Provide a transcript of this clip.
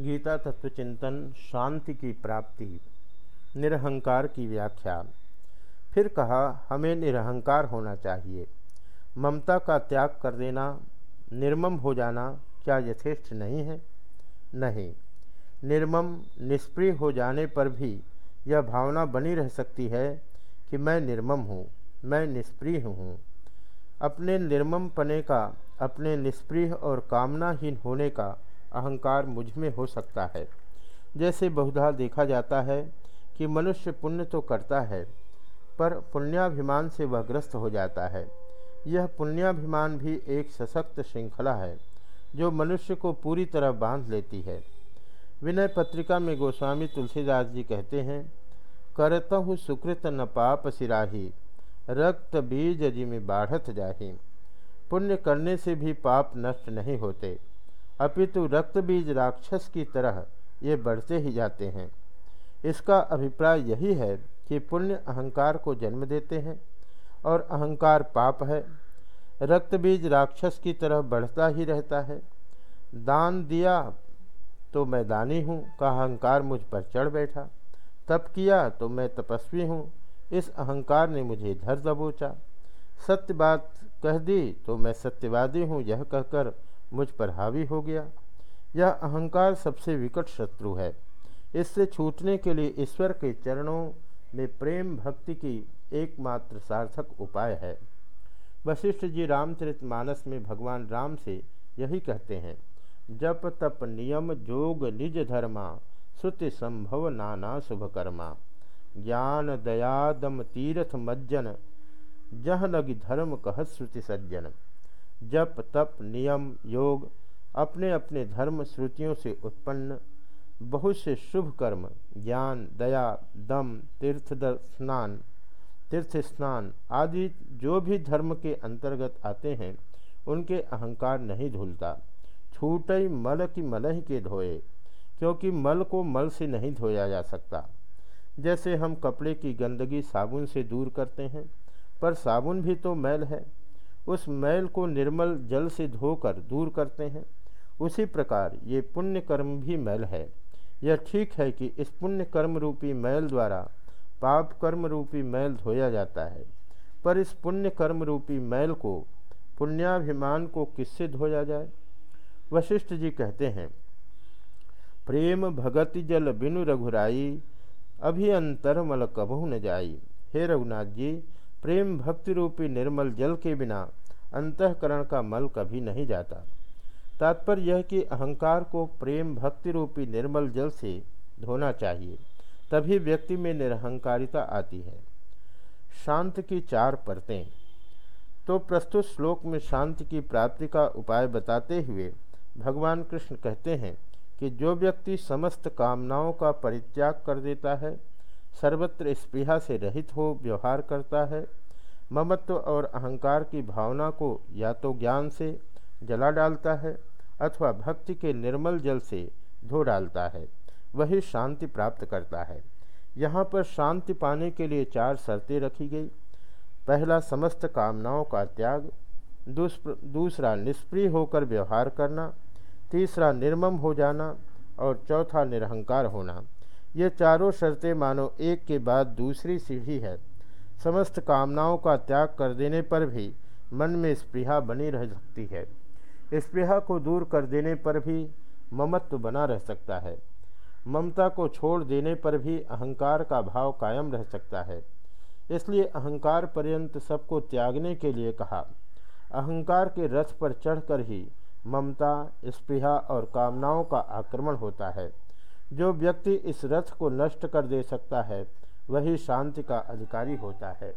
गीता तत्वचिंतन शांति की प्राप्ति, निरहंकार की व्याख्या। फिर कहा, हमें निरहंकार होना चाहिए। ममता का त्याग कर देना, निर्मम हो जाना क्या यथेष्ट नहीं है? नहीं। निर्मम, निष्प्रिय हो जाने पर भी यह भावना बनी रह सकती है कि मैं निर्मम हूँ, मैं निष्प्रिय हूँ। अपने निर्मम पने का, अपने निष्प्रिय और कामनाहीन होने का अहंकार मुझमें हो सकता है। जैसे बहुधा देखा जाता है कि मनुष्य पुण्य तो करता है, पर पुण्याभिमान से वह ग्रस्त हो जाता है। यह पुण्याभिमान भी एक सशक्त श्रृंखला है, जो मनुष्य को पूरी तरह बाँध लेती है। विनय पत्रिका में गोस्वामी तुलसीदास जी कहते हैं, करतहु सुकृत न पाप सिराही, रक्त बीज जिमि बाढ़त जाही। पुण्य करने से भी पाप नष्ट नहीं होते। अपितु रक्त बीज राक्षस की तरह ये बढ़ते ही जाते हैं। इसका अभिप्राय यही है कि पुण्य अहंकार को जन्म देते हैं और अहंकार पाप है। रक्त बीज राक्षस की तरह बढ़ता ही रहता है। दान दिया तो मैं दानी हूँ, का अहंकार मुझ पर चढ़ बैठा। तप किया तो मैं तपस्वी हूँ, इस अहंकार ने मुझे धर दबोचा। सत्य बात कह दी तो मैं सत्यवादी हूँ, यह कहकर मुझ पर हावी हो गया। यह अहंकार सबसे विकट शत्रु है। इससे छूटने के लिए ईश्वर के चरणों में प्रेम भक्ति की एकमात्र सार्थक उपाय है। वशिष्ठ जी रामचरित मानस में भगवान राम से यही कहते हैं, जप, तप, नियम, जोग, निज धर्मा, श्रुति संभव, नाना शुभ कर्मा। ज्ञान दयादम तीर्थ, मज्जन, जह लगी धर्म, कह श्रुति सज्जन। जप, तप, नियम, योग अपने अपने धर्म श्रुतियों से उत्पन्न, बहुत से शुभ कर्म, ज्ञान, दया, दम, तीर्थ स्नान तीर्थ स्नान आदि जो भी धर्म के अंतर्गत आते हैं, उनके अहंकार नहीं धुलता। छूटई मल की मल ही के धोए, क्योंकि मल को मल से नहीं धोया जा सकता। जैसे हम कपड़े की गंदगी साबुन से दूर करते हैं, पर साबुन भी तो मैल है। उस मैल को निर्मल जल से धोकर दूर करते हैं। उसी प्रकार ये पुण्य कर्म भी मैल है। यह ठीक है कि इस पुण्य कर्म रूपी मैल द्वारा पाप कर्म रूपी मैल धोया जाता है। पर इस पुण्य कर्म रूपी मैल को, पुण्याभिमान को किससे धोया जाए? वशिष्ठ जी कहते हैं, प्रेम भगति जल बिनु रघुराई, अभियंतर मल कबहू न जाई। हे रघुनाथ जी प्रेम भक्ति रूपी निर्मल जल के बिना अंतकरण का मल कभी नहीं जाता। तात्पर्य यह कि अहंकार को प्रेम भक्ति रूपी निर्मल जल से धोना चाहिए, तभी व्यक्ति में निरहंकारिता आती है। शांत की चार परतें। तो प्रस्तुत श्लोक में शांति की प्राप्ति का उपाय बताते हुए भगवान कृष्ण कहते हैं कि जो व्यक्ति समस्त कामनाओं का परित्याग कर देता है सर्वत्र स्पृहा से रहित हो व्यवहार करता है। ममत्व और अहंकार की भावना को या तो ज्ञान से जला डालता है अथवा भक्ति के निर्मल जल से धो डालता है। वही शांति प्राप्त करता है। यहाँ पर शांति पाने के लिए चार शर्तें रखी गई। पहला, समस्त कामनाओं का त्याग। दूसरा निष्प्रिय होकर व्यवहार करना। तीसरा, निर्मम हो जाना। और चौथा, निरहंकार होना। ये चारों शर्तें मानो एक के बाद दूसरी सीढ़ी है। समस्त कामनाओं का त्याग कर देने पर भी मन में स्पृहा बनी रह सकती है। स्पृहा को दूर कर देने पर भी ममत्व बना रह सकता है। ममता को छोड़ देने पर भी अहंकार का भाव कायम रह सकता है। इसलिए अहंकार पर्यंत सबको त्यागने के लिए कहा। अहंकार के रथ पर चढ़कर ही ममता, स्पृहा और कामनाओं का आक्रमण होता है। जो व्यक्ति इस रथ को नष्ट कर दे सकता है, वही शांति का अधिकारी होता है।